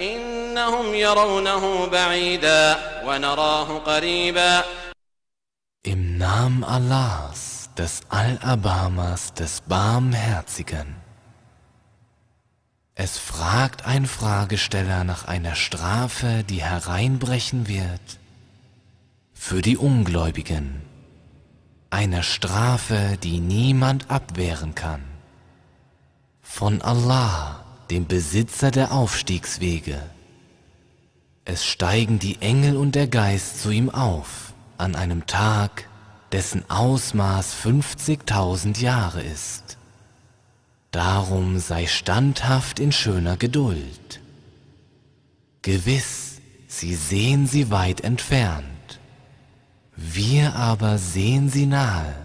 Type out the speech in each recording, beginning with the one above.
إنهم يرونه بعيدا ونراه قريبا Im Namen Allahs, des Allerbarmers, des Barmherzigen. Es fragt ein Fragesteller nach einer Strafe, die hereinbrechen wird für die Ungläubigen, einer Strafe, die niemand abwehren kann. Von Allah, dem Besitzer der Aufstiegswege. Es steigen die Engel und der Geist zu ihm auf an einem Tag, dessen Ausmaß 50.000 Jahre ist. Darum sei standhaft in schöner Geduld. Gewiss, sie sehen sie weit entfernt, wir aber sehen sie nahe.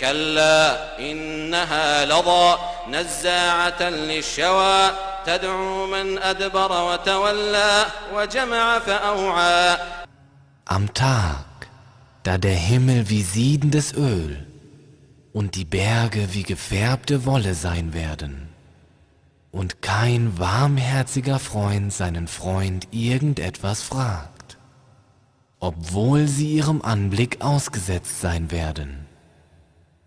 كلا إنها لظى نزاعة للشوى تدعو من أدبر وتولى وجمع فأوعى Am Tag, da der Himmel wie siedendes Öl und die Berge wie gefärbte Wolle sein werden, und kein warmherziger Freund seinen Freund irgendetwas fragt, obwohl sie ihrem Anblick ausgesetzt sein werden.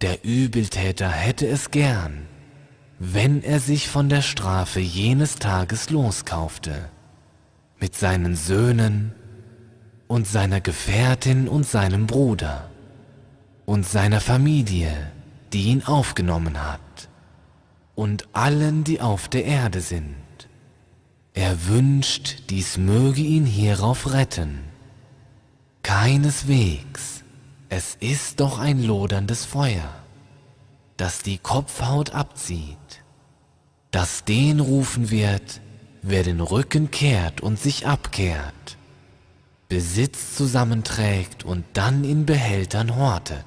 Der Übeltäter hätte es gern, wenn er sich von der Strafe jenes Tages loskaufte, mit seinen Söhnen und seiner Gefährtin und seinem Bruder und seiner Familie, die ihn aufgenommen hat, und allen, die auf der Erde sind. Er wünscht, dies möge ihn hierauf retten. Keineswegs, es ist doch ein loderndes Feuer, das die Kopfhaut abzieht, das den rufen wird, wer den Rücken kehrt und sich abkehrt, Besitz zusammenträgt und dann in Behältern hortet.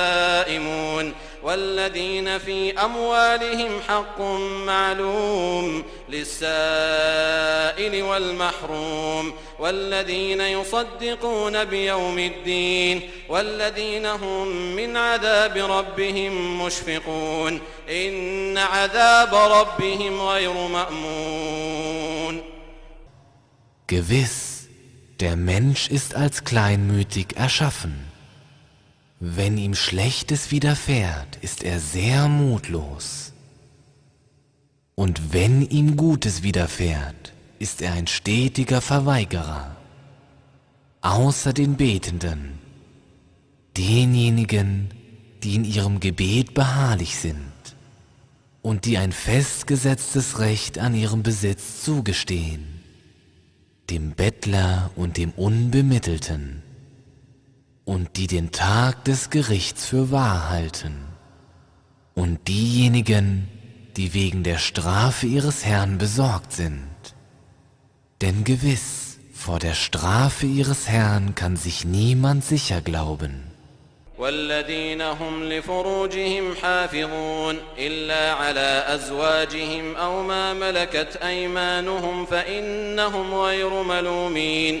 والذين في أموالهم حق معلوم للسائل والمحروم والذين يصدقون بيوم الدين والذين هم من عذاب ربهم مشفقون إن عذاب ربهم غير مأمون Gewiss, der Mensch ist als kleinmütig erschaffen. Wenn ihm Schlechtes widerfährt, ist er sehr mutlos. Und wenn ihm Gutes widerfährt, ist er ein stetiger Verweigerer. Außer den Betenden, denjenigen, die in ihrem Gebet beharrlich sind und die ein festgesetztes Recht an ihrem Besitz zugestehen, dem Bettler und dem Unbemittelten und die den Tag des Gerichts für wahr halten und diejenigen, die wegen der Strafe ihres Herrn besorgt sind. Denn gewiss, vor der Strafe ihres Herrn kann sich niemand sicher glauben. والذين هم لفروجهم حافظون إلا على أزواجهم أو ما ملكت أيمانهم فإنهم غير ملومين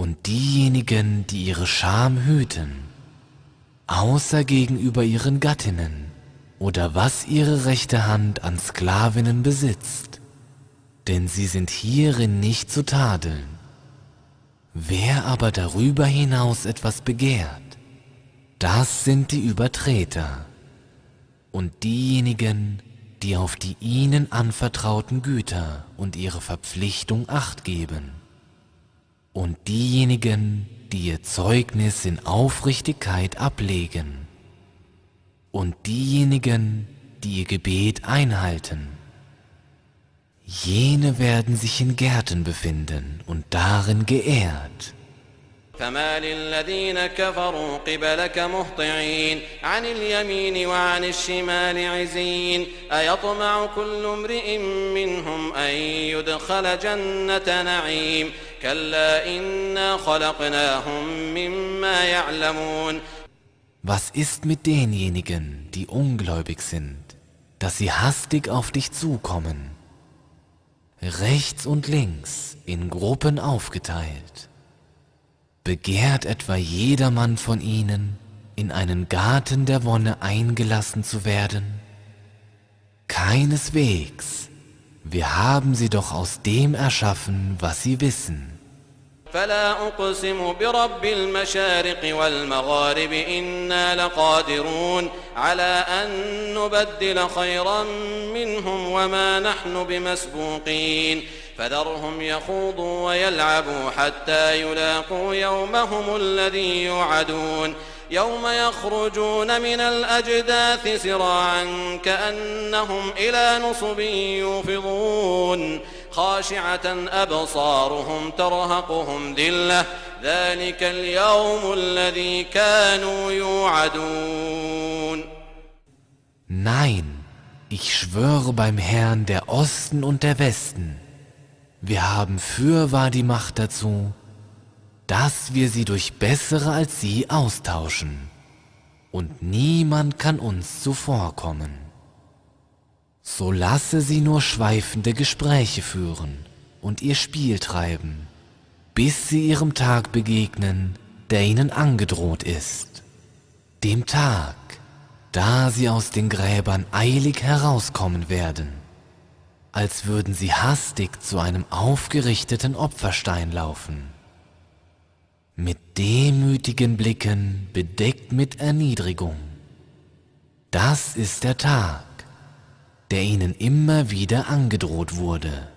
Und diejenigen, die ihre Scham hüten, außer gegenüber ihren Gattinnen oder was ihre rechte Hand an Sklavinnen besitzt, denn sie sind hierin nicht zu tadeln. Wer aber darüber hinaus etwas begehrt, das sind die Übertreter und diejenigen, die auf die ihnen anvertrauten Güter und ihre Verpflichtung acht geben und diejenigen, die ihr Zeugnis in Aufrichtigkeit ablegen und diejenigen, die ihr Gebet einhalten. Jene werden sich in Gärten befinden und darin geehrt. فما للذين كفروا قبلك مهطعين عن اليمين وعن الشمال عزين أيطمع كل امرئ منهم أن يدخل جنة نعيم كلا إنا خلقناهم مما يعلمون Was ist mit denjenigen, die ungläubig sind, dass sie hastig auf dich zukommen, rechts und links in Gruppen aufgeteilt? Begehrt etwa jedermann von ihnen, in einen Garten der Wonne eingelassen zu werden? Keineswegs, wir haben sie doch aus dem erschaffen, was sie wissen. فلا أقسم برب المشارق والمغارب إنا لقادرون على أن نبدل خيرا منهم وما نحن بمسبوقين فذرهم يخوضوا ويلعبوا حتى يلاقوا يومهم الذي يوعدون يوم يخرجون من الأجداث سراعا كأنهم إلى نصب يوفضون خاشعة أبصارهم ترهقهم ذلة ذلك اليوم الذي كانوا يوعدون Nein, ich schwöre beim Herrn der Osten und der Westen, Wir haben fürwahr die Macht dazu, dass wir sie durch bessere als sie austauschen, und niemand kann uns zuvorkommen. So lasse sie nur schweifende Gespräche führen und ihr Spiel treiben, bis sie ihrem Tag begegnen, der ihnen angedroht ist, dem Tag, da sie aus den Gräbern eilig herauskommen werden als würden sie hastig zu einem aufgerichteten Opferstein laufen. Mit demütigen Blicken bedeckt mit Erniedrigung. Das ist der Tag, der ihnen immer wieder angedroht wurde.